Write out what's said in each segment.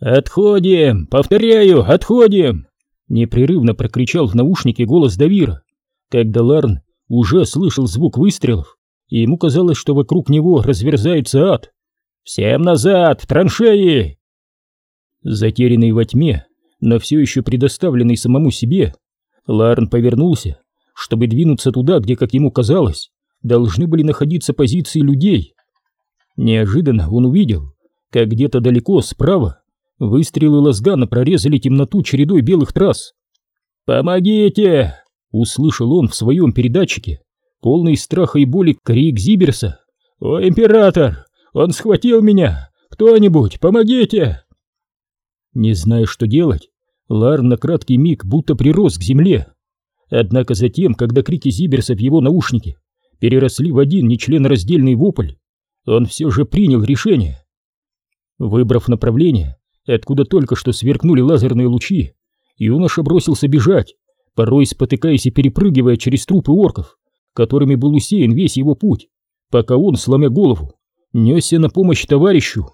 «Отходим! Повторяю, отходим!» Непрерывно прокричал в наушнике голос Давира, когда Ларн уже слышал звук выстрелов, и ему казалось, что вокруг него разверзается ад. «Всем назад, в траншеи!» Затерянный во тьме, но все еще предоставленный самому себе, Ларн повернулся, чтобы двинуться туда, где, как ему казалось, должны были находиться позиции людей. Неожиданно он увидел, как где-то далеко справа выстрелы лазгана прорезали темноту чередой белых трасс. «Помогите!» — услышал он в своем передатчике, полный страха и боли крик Зиберса. «О, император! Он схватил меня! Кто-нибудь, помогите!» Не зная, что делать, Лар на краткий миг будто прирос к земле. Однако затем, когда крики Зиберса в его наушнике переросли в один нечленораздельный вопль, он все же принял решение. Выбрав направление, откуда только что сверкнули лазерные лучи, юноша бросился бежать, порой спотыкаясь и перепрыгивая через трупы орков, которыми был усеян весь его путь, пока он, сломя голову, несся на помощь товарищу.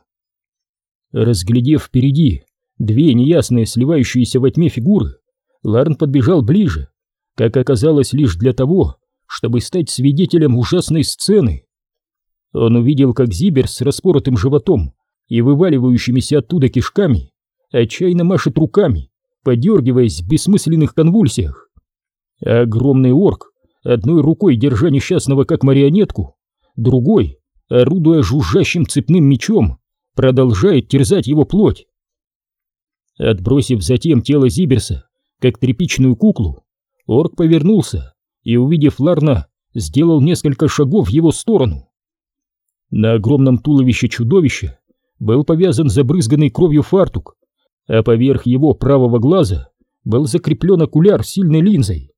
Разглядев впереди две неясные сливающиеся во тьме фигуры, Ларн подбежал ближе, как оказалось лишь для того, чтобы стать свидетелем ужасной сцены. Он увидел, как Зибер с распоротым животом и вываливающимися оттуда кишками отчаянно машет руками, подергиваясь в бессмысленных конвульсиях. Огромный орк, одной рукой держа несчастного как марионетку, другой, орудуя жужжащим цепным мечом, продолжает терзать его плоть. Отбросив затем тело Зиберса, как тряпичную куклу, орк повернулся и, увидев Ларна, сделал несколько шагов в его сторону. На огромном туловище чудовища был повязан забрызганный кровью фартук, а поверх его правого глаза был закреплен окуляр сильной линзой.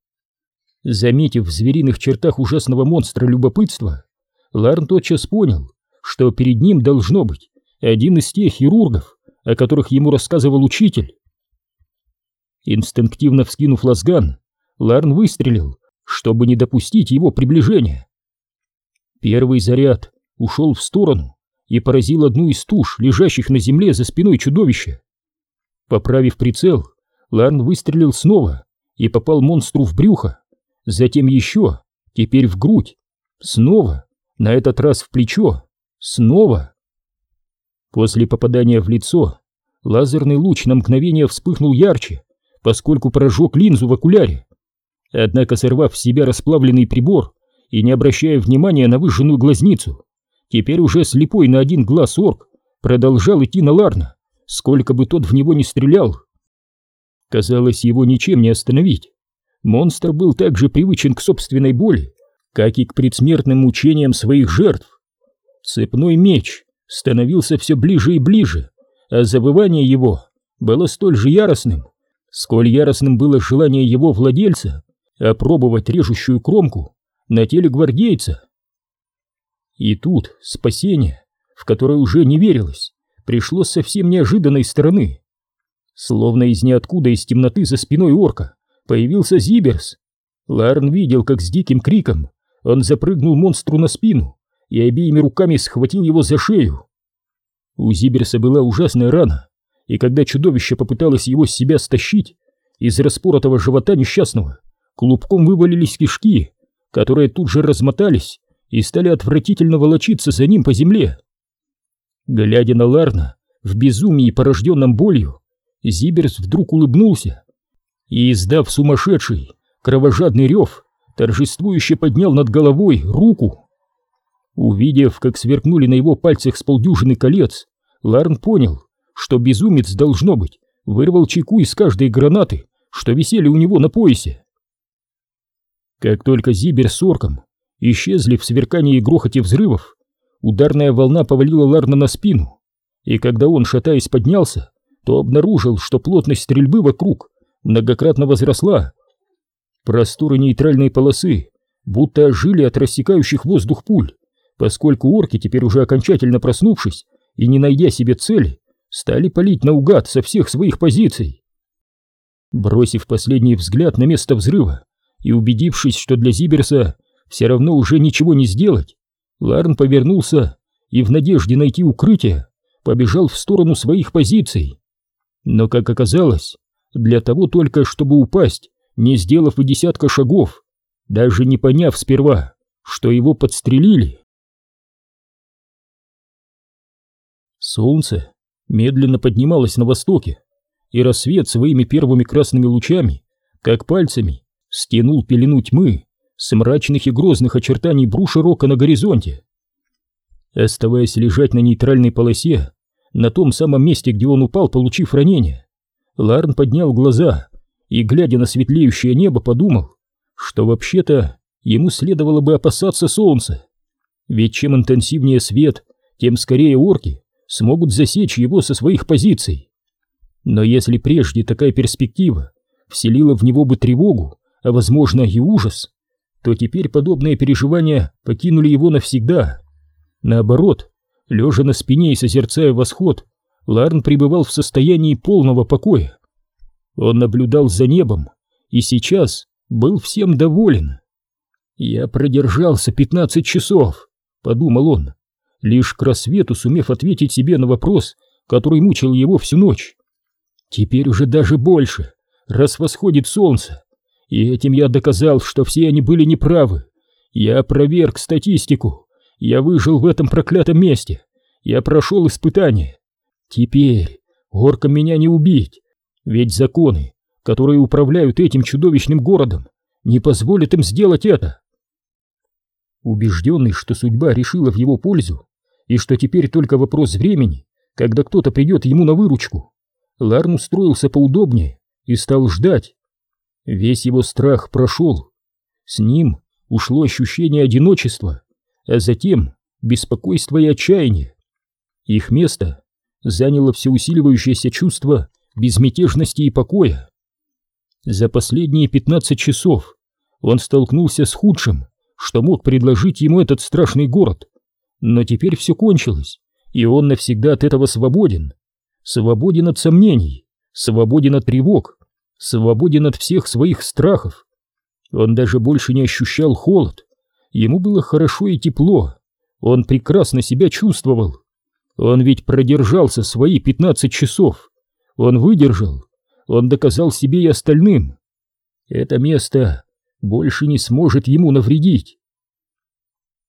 Заметив в звериных чертах ужасного монстра любопытства, Ларн тотчас понял, что перед ним должно быть один из тех хирургов, о которых ему рассказывал учитель. Инстинктивно вскинув лазган, Ларн выстрелил, чтобы не допустить его приближения. Первый заряд ушел в сторону и поразил одну из туш, лежащих на земле за спиной чудовища. Поправив прицел, Ларн выстрелил снова и попал монстру в брюхо, затем еще, теперь в грудь, снова, на этот раз в плечо, снова. После попадания в лицо лазерный луч на мгновение вспыхнул ярче, поскольку прожег линзу в окуляре. Однако, сорвав в себя расплавленный прибор и не обращая внимания на выжженную глазницу, теперь уже слепой на один глаз орк продолжал идти на Ларна, сколько бы тот в него не стрелял. Казалось, его ничем не остановить. Монстр был так же привычен к собственной боли, как и к предсмертным мучениям своих жертв. Цепной меч становился все ближе и ближе, а завывание его было столь же яростным, сколь яростным было желание его владельца опробовать режущую кромку на теле гвардейца. И тут спасение, в которое уже не верилось, пришло с совсем неожиданной стороны. Словно из ниоткуда из темноты за спиной орка появился Зиберс. Ларн видел, как с диким криком он запрыгнул монстру на спину и обеими руками схватил его за шею. У Зиберса была ужасная рана, и когда чудовище попыталось его с себя стащить, из распоротого живота несчастного клубком вывалились кишки, которые тут же размотались и стали отвратительно волочиться за ним по земле. Глядя на Ларна в безумии, порожденном болью, Зиберс вдруг улыбнулся и, издав сумасшедший, кровожадный рев, торжествующе поднял над головой руку. Увидев, как сверкнули на его пальцах с полдюжины колец, Ларн понял, что безумец, должно быть, вырвал чеку из каждой гранаты, что висели у него на поясе. Как только Зибер с орком исчезли в сверкании и грохоте взрывов, ударная волна повалила Ларна на спину, и когда он, шатаясь, поднялся, то обнаружил, что плотность стрельбы вокруг многократно возросла. Просторы нейтральной полосы будто ожили от рассекающих воздух пуль, поскольку орки, теперь уже окончательно проснувшись и не найдя себе цели, стали палить наугад со всех своих позиций. Бросив последний взгляд на место взрыва, и убедившись, что для Зиберса все равно уже ничего не сделать, Ларн повернулся и в надежде найти укрытие побежал в сторону своих позиций. Но, как оказалось, для того только, чтобы упасть, не сделав и десятка шагов, даже не поняв сперва, что его подстрелили. Солнце медленно поднималось на востоке, и рассвет своими первыми красными лучами, как пальцами, стянул пелену тьмы с мрачных и грозных очертаний бруша рока на горизонте. Оставаясь лежать на нейтральной полосе, на том самом месте, где он упал, получив ранение, Ларн поднял глаза и, глядя на светлеющее небо, подумал, что вообще-то ему следовало бы опасаться солнца. Ведь чем интенсивнее свет, тем скорее орки смогут засечь его со своих позиций. Но если прежде такая перспектива вселила в него бы тревогу, а возможно и ужас, то теперь подобные переживания покинули его навсегда. Наоборот, лежа на спине и созерцая восход, Ларн пребывал в состоянии полного покоя. Он наблюдал за небом и сейчас был всем доволен. «Я продержался пятнадцать часов», — подумал он, лишь к рассвету сумев ответить себе на вопрос, который мучил его всю ночь. «Теперь уже даже больше, раз восходит солнце, и этим я доказал, что все они были неправы. Я опроверг статистику, я выжил в этом проклятом месте, я прошел испытание. Теперь оркам меня не убить, ведь законы, которые управляют этим чудовищным городом, не позволят им сделать это. Убежденный, что судьба решила в его пользу, и что теперь только вопрос времени, когда кто-то придет ему на выручку, Ларн устроился поудобнее и стал ждать. Весь его страх прошел. С ним ушло ощущение одиночества, а затем беспокойство и отчаяние. Их место заняло все усиливающееся чувство безмятежности и покоя. За последние 15 часов он столкнулся с худшим, что мог предложить ему этот страшный город. Но теперь все кончилось, и он навсегда от этого свободен. Свободен от сомнений, свободен от тревог, свободен от всех своих страхов. Он даже больше не ощущал холод. Ему было хорошо и тепло. Он прекрасно себя чувствовал. Он ведь продержался свои 15 часов. Он выдержал, он доказал себе и остальным. Это место больше не сможет ему навредить.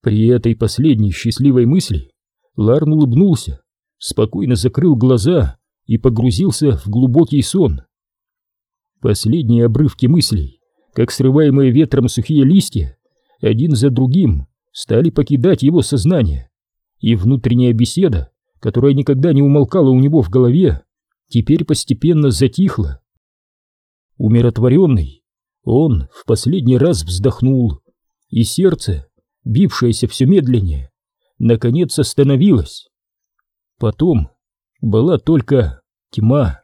При этой последней счастливой мысли Ларн улыбнулся, спокойно закрыл глаза и погрузился в глубокий сон. Последние обрывки мыслей, как срываемые ветром сухие листья, один за другим стали покидать его сознание, и внутренняя беседа, которая никогда не умолкала у него в голове, теперь постепенно затихло. Умиротворенный, он в последний раз вздохнул, и сердце, бившееся все медленнее, наконец остановилось. Потом была только тьма.